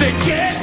to get